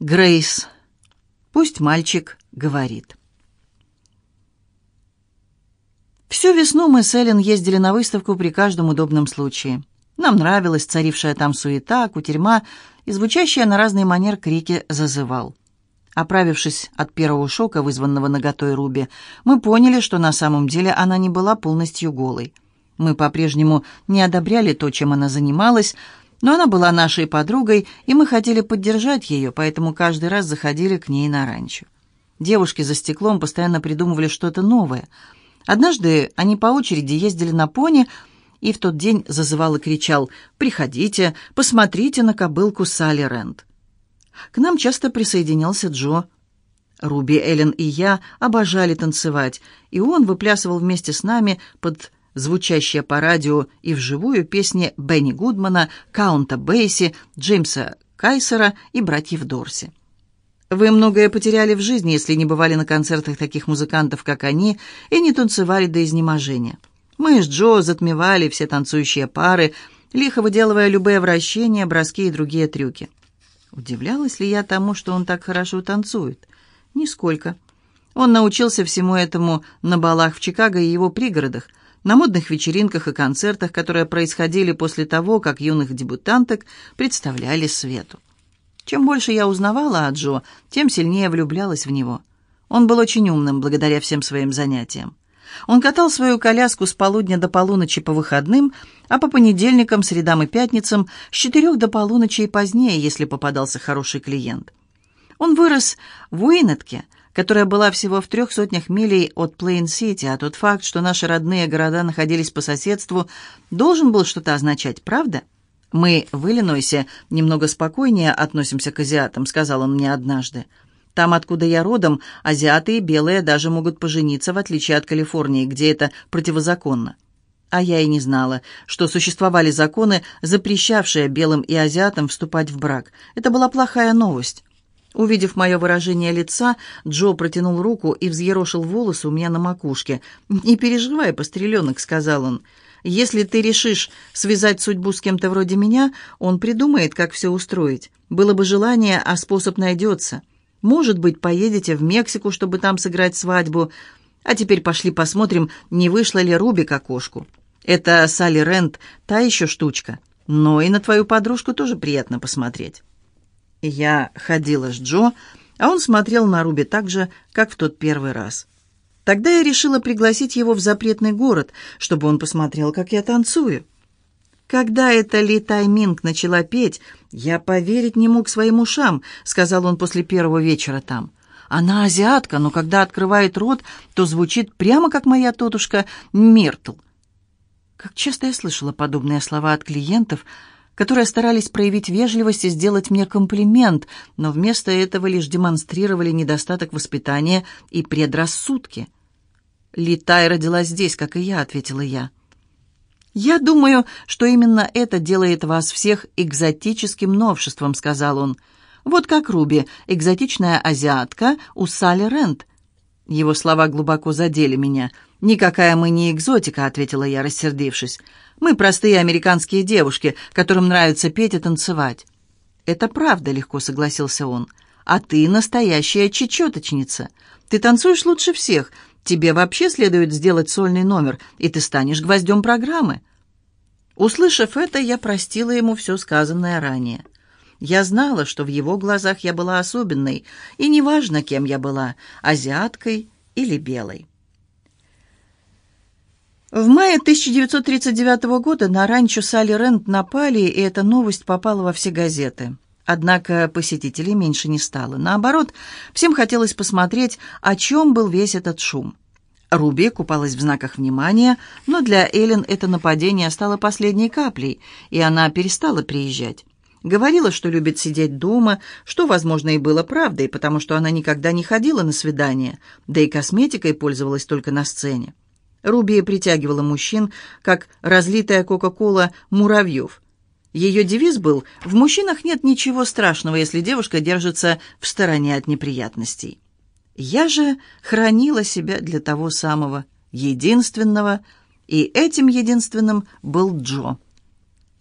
Грейс. Пусть мальчик говорит. Всю весну мы с Эллен ездили на выставку при каждом удобном случае. Нам нравилась царившая там суета, кутерьма и звучащая на разный манер крики «зазывал». Оправившись от первого шока, вызванного наготой Руби, мы поняли, что на самом деле она не была полностью голой. Мы по-прежнему не одобряли то, чем она занималась, но она была нашей подругой, и мы хотели поддержать ее, поэтому каждый раз заходили к ней на ранчо. Девушки за стеклом постоянно придумывали что-то новое. Однажды они по очереди ездили на пони, и в тот день зазывал и кричал «Приходите, посмотрите на кобылку Салли Рент». К нам часто присоединялся Джо. Руби, Эллен и я обожали танцевать, и он выплясывал вместе с нами под звучащие по радио и вживую песни Бенни Гудмана, Каунта Бейси, Джеймса Кайсера и братьев Дорси. Вы многое потеряли в жизни, если не бывали на концертах таких музыкантов, как они, и не танцевали до изнеможения. Мы с Джо затмевали все танцующие пары, лихо выделывая любые вращения, броски и другие трюки. Удивлялась ли я тому, что он так хорошо танцует? Нисколько. Он научился всему этому на балах в Чикаго и его пригородах, на модных вечеринках и концертах, которые происходили после того, как юных дебютанток представляли свету. Чем больше я узнавала о Джо, тем сильнее влюблялась в него. Он был очень умным благодаря всем своим занятиям. Он катал свою коляску с полудня до полуночи по выходным, а по понедельникам, средам и пятницам с четырех до полуночи и позднее, если попадался хороший клиент. Он вырос в Уинетке, которая была всего в трех сотнях милей от Плейн-Сити, а тот факт, что наши родные города находились по соседству, должен был что-то означать, правда? «Мы в Иллинойсе немного спокойнее относимся к азиатам», — сказал он мне однажды. Там, откуда я родом, азиаты и белые даже могут пожениться, в отличие от Калифорнии, где это противозаконно. А я и не знала, что существовали законы, запрещавшие белым и азиатам вступать в брак. Это была плохая новость. Увидев мое выражение лица, Джо протянул руку и взъерошил волосы у меня на макушке. «Не переживай, постреленок», — сказал он. «Если ты решишь связать судьбу с кем-то вроде меня, он придумает, как все устроить. Было бы желание, а способ найдется». Может быть, поедете в Мексику, чтобы там сыграть свадьбу. А теперь пошли посмотрим, не вышла ли Руби к окошку. Это Салли Рент, та еще штучка. Но и на твою подружку тоже приятно посмотреть. Я ходила с Джо, а он смотрел на Руби так же, как в тот первый раз. Тогда я решила пригласить его в запретный город, чтобы он посмотрел, как я танцую. Когда эта Ли Тайминг начала петь, я поверить не мог своим ушам, сказал он после первого вечера там. Она азиатка, но когда открывает рот, то звучит прямо как моя тетушка Миртл. Как часто я слышала подобные слова от клиентов, которые старались проявить вежливость и сделать мне комплимент, но вместо этого лишь демонстрировали недостаток воспитания и предрассудки. «Литай родилась здесь, как и я», — ответила я. «Я думаю, что именно это делает вас всех экзотическим новшеством», — сказал он. «Вот как Руби, экзотичная азиатка у Салли Рент». Его слова глубоко задели меня. «Никакая мы не экзотика», — ответила я, рассердившись. «Мы простые американские девушки, которым нравится петь и танцевать». «Это правда», — легко согласился он. «А ты настоящая чечеточница. Ты танцуешь лучше всех. Тебе вообще следует сделать сольный номер, и ты станешь гвоздем программы». Услышав это, я простила ему все сказанное ранее. Я знала, что в его глазах я была особенной, и неважно, кем я была, азиаткой или белой. В мае 1939 года на ранчо Салли Рент напали, и эта новость попала во все газеты. Однако посетителей меньше не стало. Наоборот, всем хотелось посмотреть, о чем был весь этот шум. Руби купалась в знаках внимания, но для Эллен это нападение стало последней каплей, и она перестала приезжать. Говорила, что любит сидеть дома, что, возможно, и было правдой, потому что она никогда не ходила на свидания, да и косметикой пользовалась только на сцене. Руби притягивала мужчин, как разлитая Кока-Кола муравьев. Ее девиз был «В мужчинах нет ничего страшного, если девушка держится в стороне от неприятностей». Я же хранила себя для того самого, единственного, и этим единственным был Джо.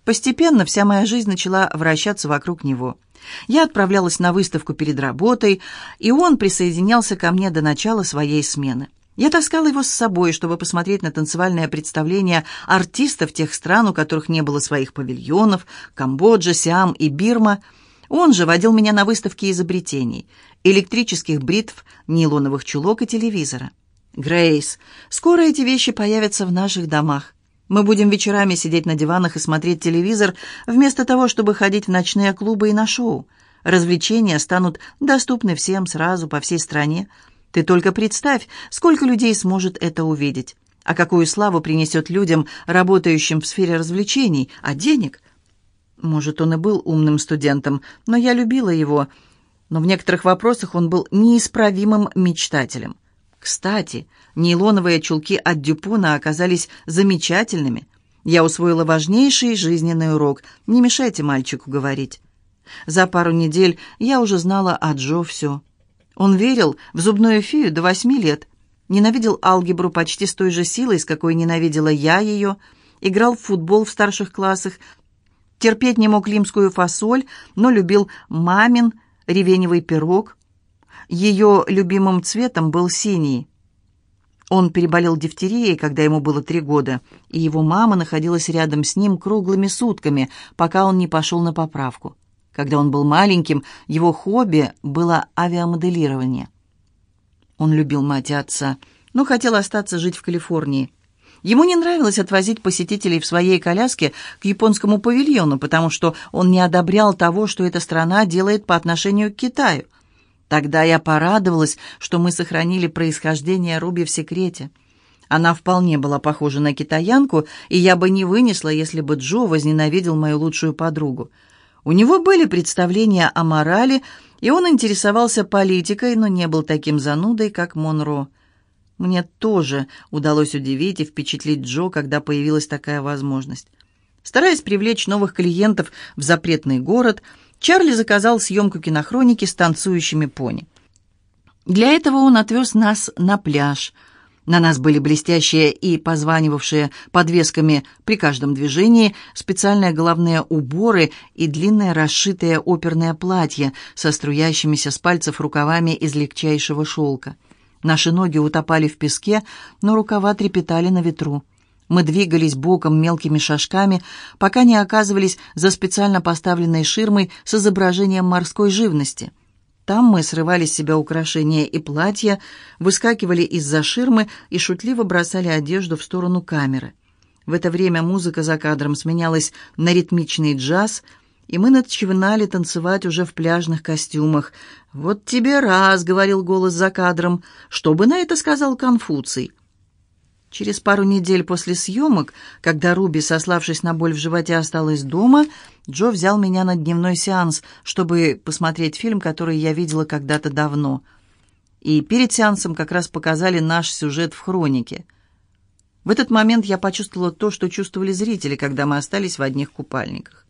Постепенно вся моя жизнь начала вращаться вокруг него. Я отправлялась на выставку перед работой, и он присоединялся ко мне до начала своей смены. Я таскала его с собой, чтобы посмотреть на танцевальное представление артистов тех стран, у которых не было своих павильонов, Камбоджа, Сиам и Бирма. Он же водил меня на выставки изобретений, электрических бритв, нейлоновых чулок и телевизора. «Грейс, скоро эти вещи появятся в наших домах. Мы будем вечерами сидеть на диванах и смотреть телевизор, вместо того, чтобы ходить в ночные клубы и на шоу. Развлечения станут доступны всем сразу по всей стране, ты только представь, сколько людей сможет это увидеть. А какую славу принесет людям, работающим в сфере развлечений, а денег? Может, он и был умным студентом, но я любила его. Но в некоторых вопросах он был неисправимым мечтателем. Кстати, нейлоновые чулки от Дюпона оказались замечательными. Я усвоила важнейший жизненный урок. Не мешайте мальчику говорить. За пару недель я уже знала о Джо все. Он верил в зубную фею до восьми лет, ненавидел алгебру почти с той же силой, с какой ненавидела я ее, играл в футбол в старших классах, терпеть не мог лимскую фасоль, но любил мамин ревеневый пирог. Ее любимым цветом был синий. Он переболел дифтерией, когда ему было три года, и его мама находилась рядом с ним круглыми сутками, пока он не пошел на поправку. Когда он был маленьким, его хобби было авиамоделирование. Он любил мать и отца, но хотел остаться жить в Калифорнии. Ему не нравилось отвозить посетителей в своей коляске к японскому павильону, потому что он не одобрял того, что эта страна делает по отношению к Китаю. Тогда я порадовалась, что мы сохранили происхождение Руби в секрете. Она вполне была похожа на китаянку, и я бы не вынесла, если бы Джо возненавидел мою лучшую подругу. У него были представления о морали, и он интересовался политикой, но не был таким занудой, как Монро. Мне тоже удалось удивить и впечатлить Джо, когда появилась такая возможность. Стараясь привлечь новых клиентов в запретный город, Чарли заказал съемку кинохроники с танцующими пони. Для этого он отвез нас на пляж – на нас были блестящие и позванивавшие подвесками при каждом движении специальные головные уборы и длинное расшитое оперное платье со струящимися с пальцев рукавами из легчайшего шелка. Наши ноги утопали в песке, но рукава трепетали на ветру. Мы двигались боком мелкими шажками, пока не оказывались за специально поставленной ширмой с изображением морской живности — там мы срывали с себя украшения и платья, выскакивали из-за ширмы и шутливо бросали одежду в сторону камеры. В это время музыка за кадром сменялась на ритмичный джаз, и мы начинали танцевать уже в пляжных костюмах. «Вот тебе раз», — говорил голос за кадром, — «что бы на это сказал Конфуций?» Через пару недель после съемок, когда Руби, сославшись на боль в животе, осталась дома, Джо взял меня на дневной сеанс, чтобы посмотреть фильм, который я видела когда-то давно. И перед сеансом как раз показали наш сюжет в хронике. В этот момент я почувствовала то, что чувствовали зрители, когда мы остались в одних купальниках.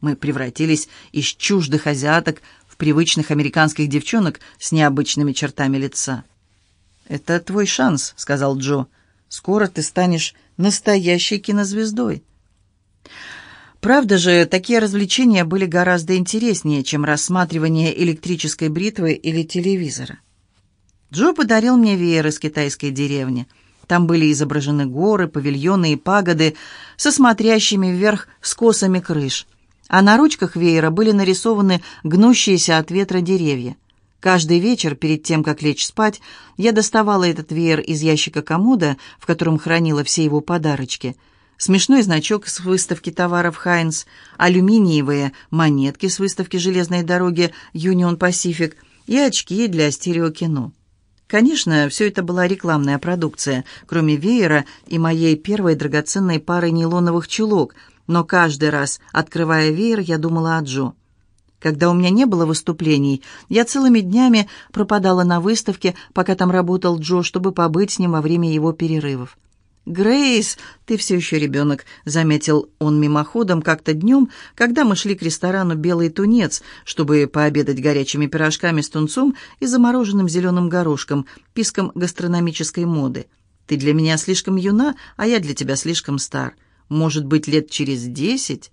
Мы превратились из чуждых азиаток в привычных американских девчонок с необычными чертами лица. «Это твой шанс», — сказал Джо. Скоро ты станешь настоящей кинозвездой. Правда же, такие развлечения были гораздо интереснее, чем рассматривание электрической бритвы или телевизора. Джо подарил мне веер из китайской деревни. Там были изображены горы, павильоны и пагоды со смотрящими вверх скосами крыш, а на ручках веера были нарисованы гнущиеся от ветра деревья. Каждый вечер, перед тем, как лечь спать, я доставала этот веер из ящика комода, в котором хранила все его подарочки. Смешной значок с выставки товаров «Хайнс», алюминиевые монетки с выставки железной дороги «Юнион Пасифик» и очки для стереокино. Конечно, все это была рекламная продукция, кроме веера и моей первой драгоценной пары нейлоновых чулок, но каждый раз, открывая веер, я думала о Джо. Когда у меня не было выступлений, я целыми днями пропадала на выставке, пока там работал Джо, чтобы побыть с ним во время его перерывов. «Грейс, ты все еще ребенок», — заметил он мимоходом как-то днем, когда мы шли к ресторану «Белый тунец», чтобы пообедать горячими пирожками с тунцом и замороженным зеленым горошком, писком гастрономической моды. «Ты для меня слишком юна, а я для тебя слишком стар. Может быть, лет через десять?»